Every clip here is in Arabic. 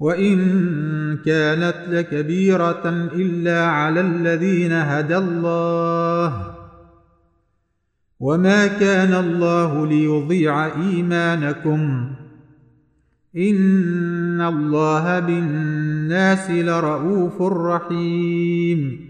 وان كانت لكبيره الا على الذين هدى الله وما كان الله ليضيع ايمانكم ان الله بالناس لرءوف رحيم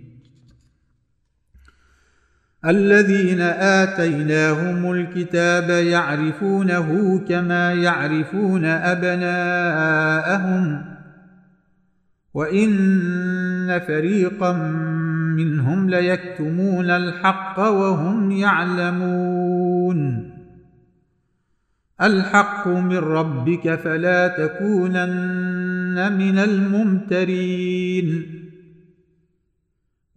الذين آتيناهم الكتاب يعرفونه كما يعرفون أبناءهم وإن فريقا منهم ليكتمون الحق وهم يعلمون. الحق من ربك فلا تكونن من الممترين.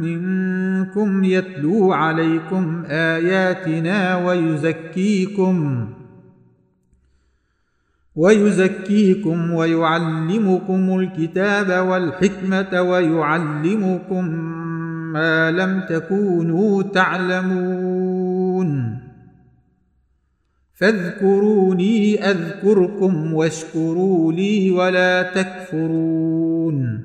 منكم يتلو عليكم آياتنا ويزكيكم ويزكيكم ويعلمكم الكتاب والحكمة ويعلمكم ما لم تكونوا تعلمون. فاذكروني أذكركم واشكروا لي ولا تكفرون.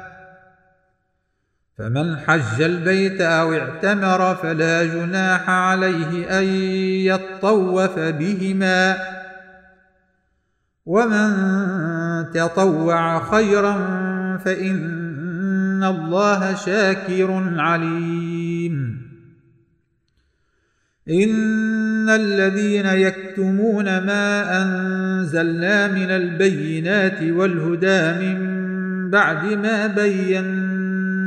فمن حج البيت أو اعتمر فلا جناح عليه أن يطوف بهما. ومن تطوع خيرا فإن الله شاكر عليم. إن الذين يكتمون ما أنزلنا من البينات والهدى من بعد ما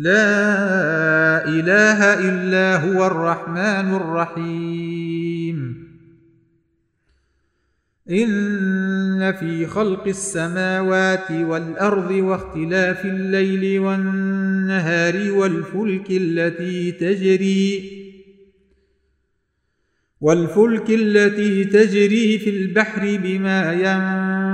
لا إله إلا هو الرحمن الرحيم. إن في خلق السماوات والأرض واختلاف الليل والنهار والفلك التي تجري والفلك التي تجري في البحر بما ينفع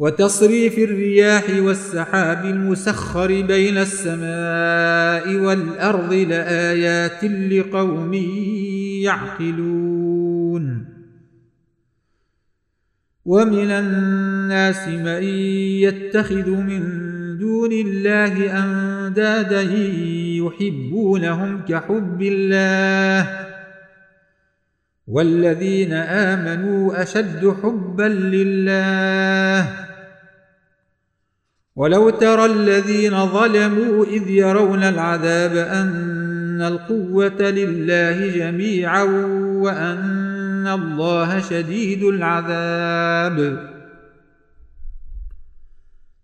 وتصريف الرياح والسحاب المسخر بين السماء والأرض لآيات لقوم يعقلون. ومن الناس من يتخذ من دون الله أندادا يحبونهم كحب الله والذين آمنوا أشد حبا لله ولو ترى الذين ظلموا إذ يرون العذاب أن القوة لله جميعا ان الله شديد العذاب.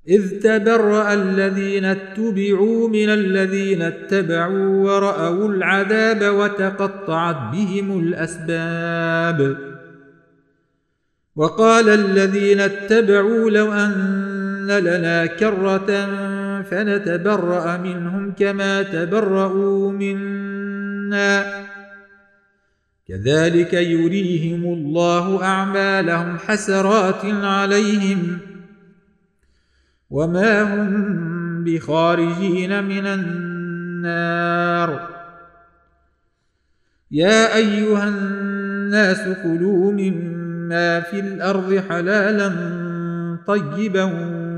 إذ تبرأ الذين اتبعوا من الذين اتبعوا ورأوا العذاب وتقطعت بهم الأسباب. وقال الذين اتبعوا لو أن لنا كرة فنتبرأ منهم كما تبرأوا منا. كذلك يريهم الله أعمالهم حسرات عليهم. وما هم بخارجين من النار. يا أيها الناس كلوا مما في الأرض حلالا طيبا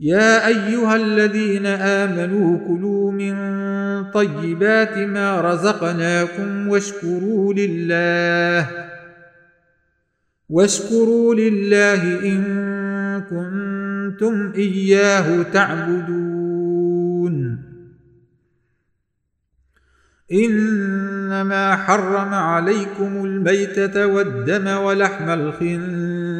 يا أيها الذين آمنوا كلوا من طيبات ما رزقناكم واشكروا لله واشكروا لله إن كنتم إياه تعبدون. إنما حرم عليكم الميتة والدم ولحم الخنزير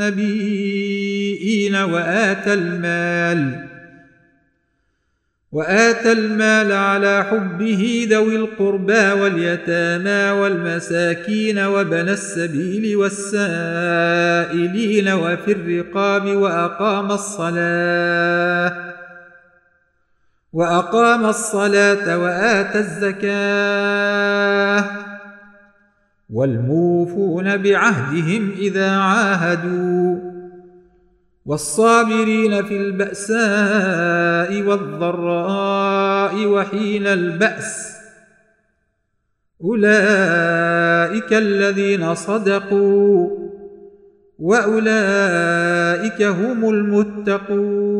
والنبيين وآتى المال وآتى المال على حبه ذوي القربى واليتامى والمساكين وبن السبيل والسائلين وفي الرقاب وأقام الصلاة وأقام الصلاة وآتى الزكاة. والموفون بعهدهم إذا عاهدوا والصابرين في البأساء والضراء وحين البأس أولئك الذين صدقوا وأولئك هم المتقون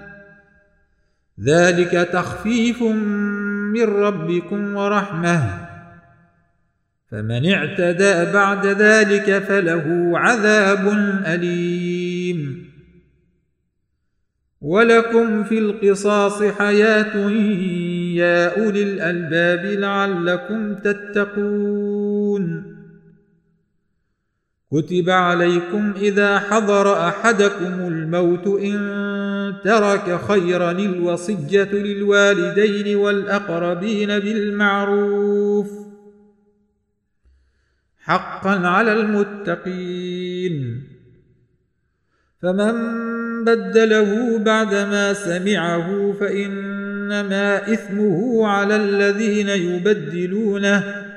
ذلك تخفيف من ربكم ورحمة. فمن اعتدى بعد ذلك فله عذاب أليم. ولكم في القصاص حياة يا أولي الألباب لعلكم تتقون. كتب عليكم إذا حضر أحدكم الموت إن ترك خيرا الوصية للوالدين والأقربين بالمعروف حقا على المتقين. فمن بدله بعدما سمعه فإنما إثمه على الذين يبدلونه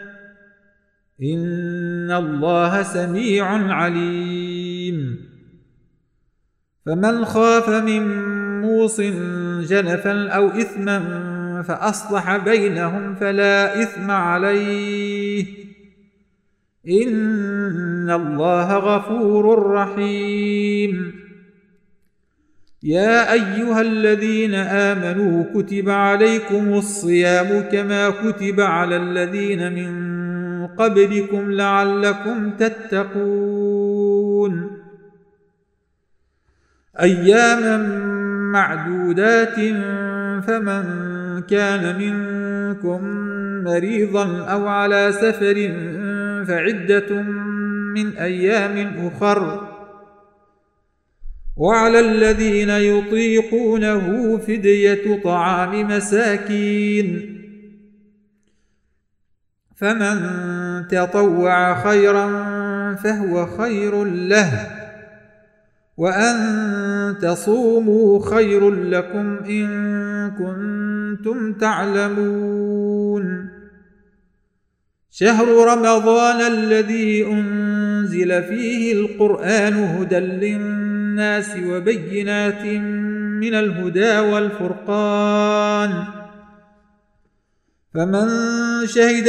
ان الله سميع عليم. فمن خاف من موص جنفا أو اثما فاصلح بينهم فلا اثم عليه. ان الله غفور رحيم. يا ايها الذين امنوا كتب عليكم الصيام كما كتب على الذين من قبلكم لعلكم تتقون. أياما معدودات فمن كان منكم مريضا أو على سفر فعدة من أيام أخر. وعلى الذين يطيقونه فدية طعام مساكين. فمن تطوع خيرا فهو خير له. وأن تصوموا خير لكم إن كنتم تعلمون. شهر رمضان الذي أنزل فيه القرآن هدى للناس وبينات من الهدى والفرقان. فمن شهد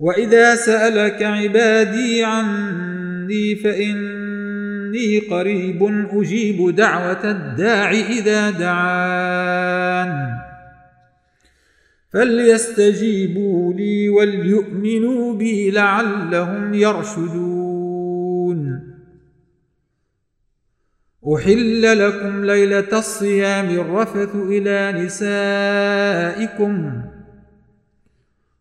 واذا سالك عبادي عني فاني قريب أجيب دعوه الداع اذا دعان فليستجيبوا لي وليؤمنوا بي لعلهم يرشدون احل لكم ليله الصيام الرفث إلى نسائكم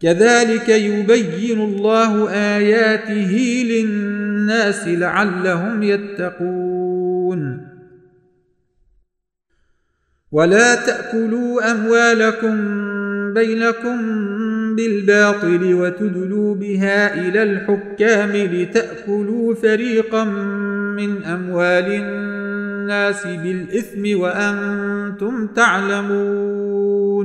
كذلك يبين الله آياته للناس لعلهم يتقون. ولا تأكلوا أموالكم بينكم بالباطل وتدلوا بها إلى الحكام لتأكلوا فريقا من أموال الناس بالإثم وأنتم تعلمون.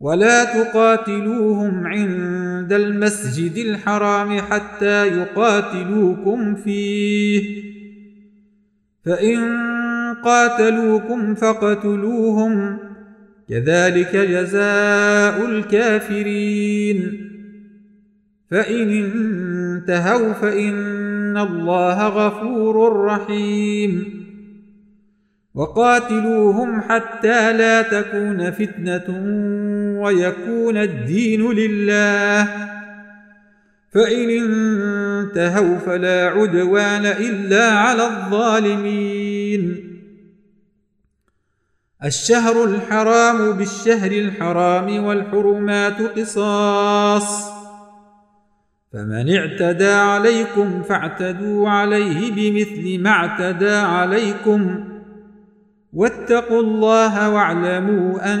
ولا تقاتلوهم عند المسجد الحرام حتى يقاتلوكم فيه. فإن قاتلوكم فقتلوهم كذلك جزاء الكافرين. فإن انتهوا فإن الله غفور رحيم. وقاتلوهم حتى لا تكون فتنة ويكون الدين لله. فإن انتهوا فلا عدوان إلا على الظالمين. الشهر الحرام بالشهر الحرام والحرمات قصاص. فمن اعتدى عليكم فاعتدوا عليه بمثل ما اعتدى عليكم. واتقوا الله واعلموا أن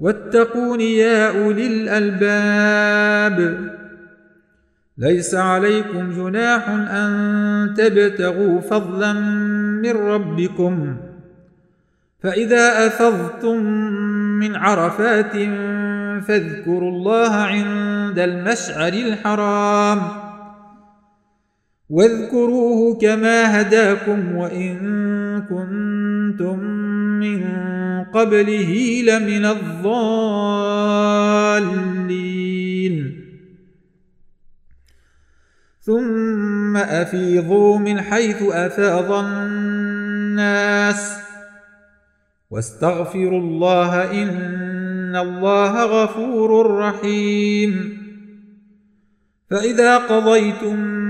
واتقون يا أولي الألباب. ليس عليكم جناح أن تبتغوا فضلا من ربكم. فإذا أفضتم من عرفات فاذكروا الله عند المشعر الحرام. واذكروه كما هداكم وإن كنتم من قبله لمن الضالين. ثم أفيضوا من حيث أفاض الناس. واستغفروا الله إن الله غفور رحيم. فإذا قضيتم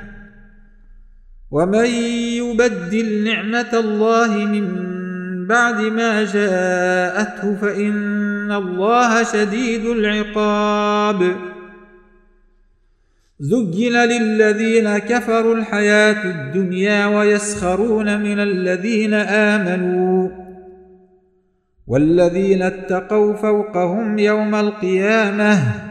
ومن يبدل نعمة الله من بعد ما جاءته فإن الله شديد العقاب. زين للذين كفروا الحياة الدنيا ويسخرون من الذين امنوا. والذين اتقوا فوقهم يوم القيامه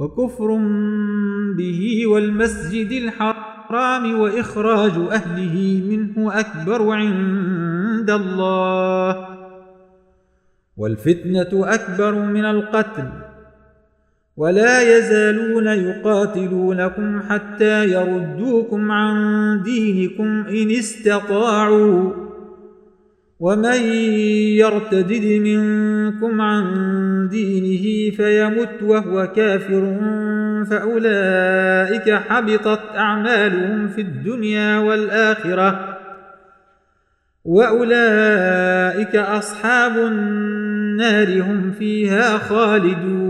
وكفر به والمسجد الحرام وإخراج أهله منه أكبر عند الله والفتنة أكبر من القتل ولا يزالون يقاتلونكم حتى يردوكم عن دينكم إن استطاعوا ومن يرتدد منكم عن دينه فيمت وهو كافر فأولئك حبطت أعمالهم في الدنيا والآخرة وأولئك أصحاب النار هم فيها خالدون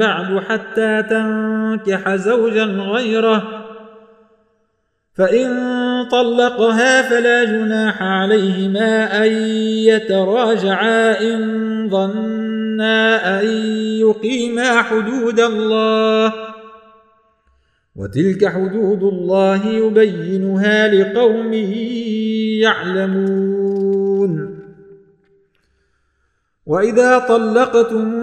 بعد حتى تنكح زوجا غيره. فإن طلقها فلا جناح عليهما أن يتراجعا إن ظنا أن يقيما حدود الله. وتلك حدود الله يبينها لقوم يعلمون. وإذا طلقتم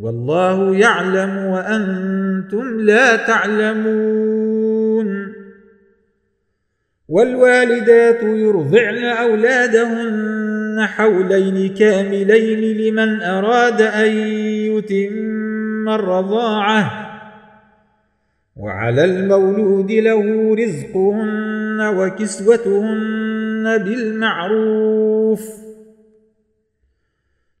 والله يعلم وأنتم لا تعلمون. والوالدات يرضعن أولادهن حولين كاملين لمن أراد أن يتم الرضاعة. وعلى المولود له رزقهن وكسوتهن بالمعروف.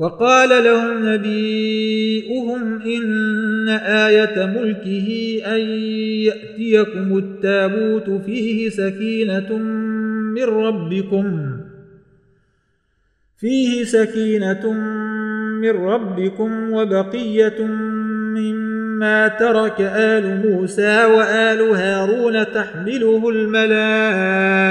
وقال لهم نبيئهم إن آية ملكه أن يأتيكم التابوت فيه سكينة من ربكم فيه سكينة من ربكم وبقية مما ترك آل موسى وآل هارون تحمله الملائكة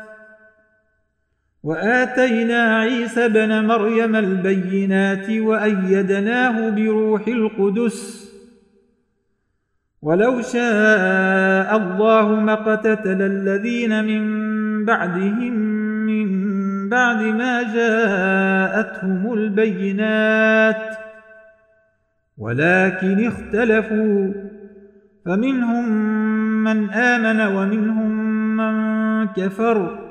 وآتينا عيسى بن مريم البينات وأيدناه بروح القدس. ولو شاء الله ما اقتتل الذين من بعدهم من بعد ما جاءتهم البينات. ولكن اختلفوا فمنهم من آمن ومنهم من كفر.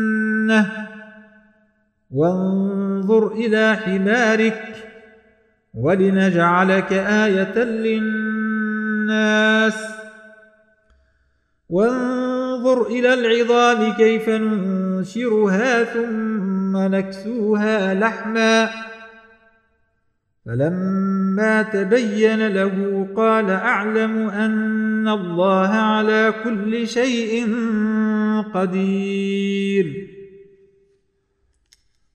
يتسنه وانظر إلى حمارك ولنجعلك آية للناس. وانظر إلى العظام كيف ننشرها ثم نكسوها لحماً. فلما تبين له قال أعلم أن الله على كل شيء قدير.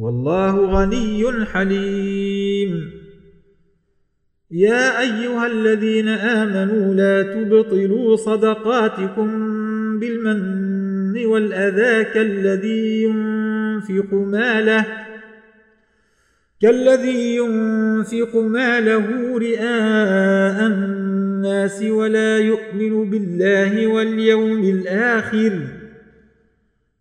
والله غني حليم. يا أيها الذين آمنوا لا تبطلوا صدقاتكم بالمن والأذى كالذي ينفق ماله كالذي ينفق ماله رئاء الناس ولا يؤمن بالله واليوم الآخر.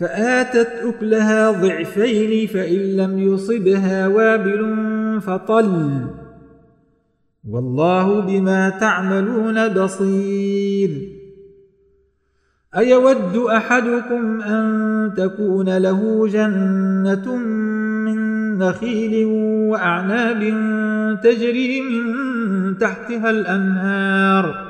فآتت أكلها ضعفين فإن لم يصبها وابل فطل. والله بما تعملون بصير. أيود أحدكم أن تكون له جنة من نخيل وأعناب تجري من تحتها الأنهار؟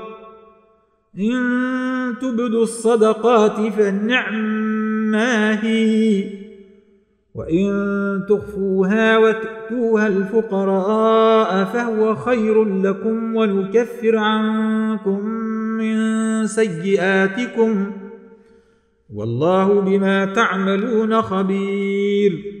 إن تبدوا الصدقات فالنعما هي. وإن تخفوها وتؤتوها الفقراء فهو خير لكم ونكفر عنكم من سيئاتكم. والله بما تعملون خبير.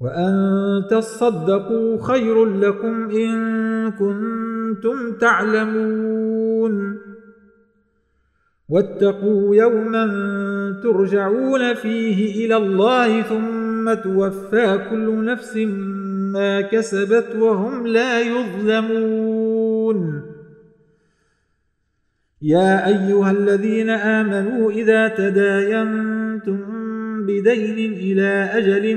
وأن تصدقوا خير لكم إن كنتم تعلمون. واتقوا يوما ترجعون فيه إلى الله ثم توفى كل نفس ما كسبت وهم لا يظلمون. يا أيها الذين آمنوا إذا تداينتم بدين إلى أجل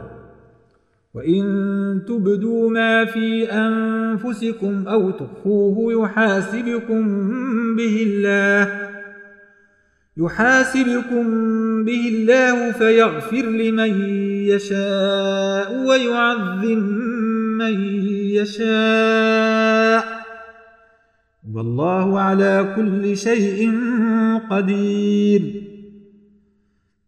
وإن تبدوا ما في أنفسكم أو تخفوه يحاسبكم به الله يحاسبكم به الله فيغفر لمن يشاء ويعذب من يشاء والله على كل شيء قدير